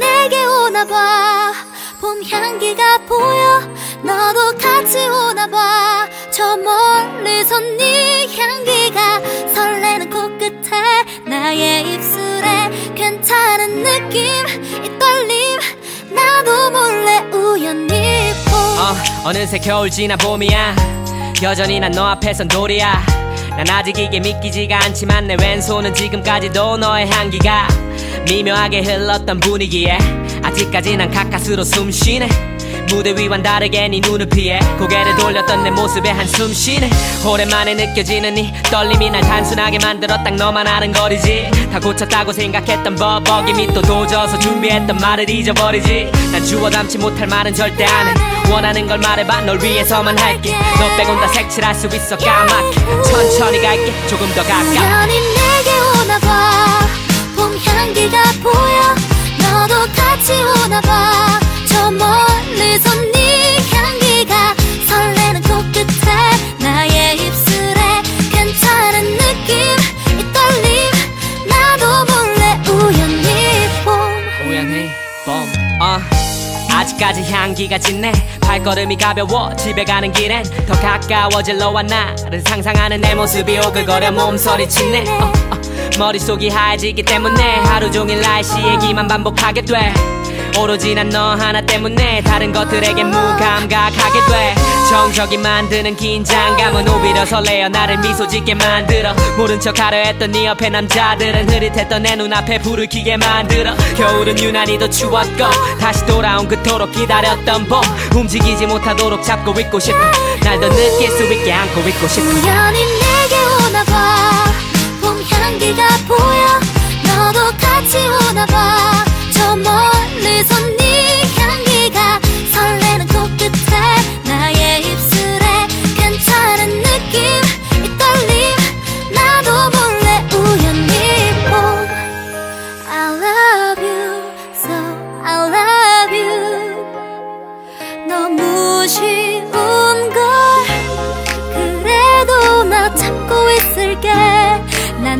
내게 오나봐. 봄 향기가 보여. 너도 같이 오나봐. 저 멀리서 네 향기가 설레는 코끝에 나의 입술에 괜찮은 느낌 이 떨림. 나도 몰래 우연히 봄. 어, 어느새 겨울 지나 봄이야. 여전히 난 너 앞에선 돌이야. 난 아직 이게 믿기지가 않지만 내 왼손은 지금까지도 너의 향기가 미묘하게 흘렀던 분위기에 아직까지 난 가까스로 숨쉬네. 무대 위와는 다르게 네 눈을 피해 고개를 돌렸던 내 모습에 한숨 쉬네. 오랜만에 느껴지는 이 떨림이 날 단순하게 만들어 딱 너만 아는 거리지. 다 고쳤다고 생각했던 버벅임이 또 도져서 준비했던 말을 잊어버리지. 난 주워 담지 못할 말은 절대 안해. 원하는 걸 말해봐 널 위해서만 할게. 너 빼곤 다 색칠할 수 있어 까맣게. 천천히 갈게 조금 더 가까이 어. 아직까지 향기가 짙네 발걸음이 가벼워 집에 가는 길엔 더 가까워질 너와 나를 상상하는 내 모습이 오글거려 몸서리 치네 어, 어. 머릿속이 하얘지기 때문에 하루 종일 날씨 얘기만 반복하게 돼 오로지 난 너 하나 때문에 다른 것들에게 무감각하게 돼. 정적이 만드는 긴장감은 오히려 설레어 나를 미소 짓게 만들어. 모른 척 하려 했던 네 옆에 남자들은 흐릿했던 내 눈앞에 불을 켜게 만들어. 겨울은 유난히 더 추웠고 다시 돌아온 그토록 기다렸던 봄. 움직이지 못하도록 잡고 있고 싶어. 날 더 느낄 수 있게 안고 있고 싶어. 우연히 내게 오나봐. 봄 향기가 보여. 너도 같이 오나봐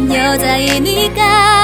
又在意你该。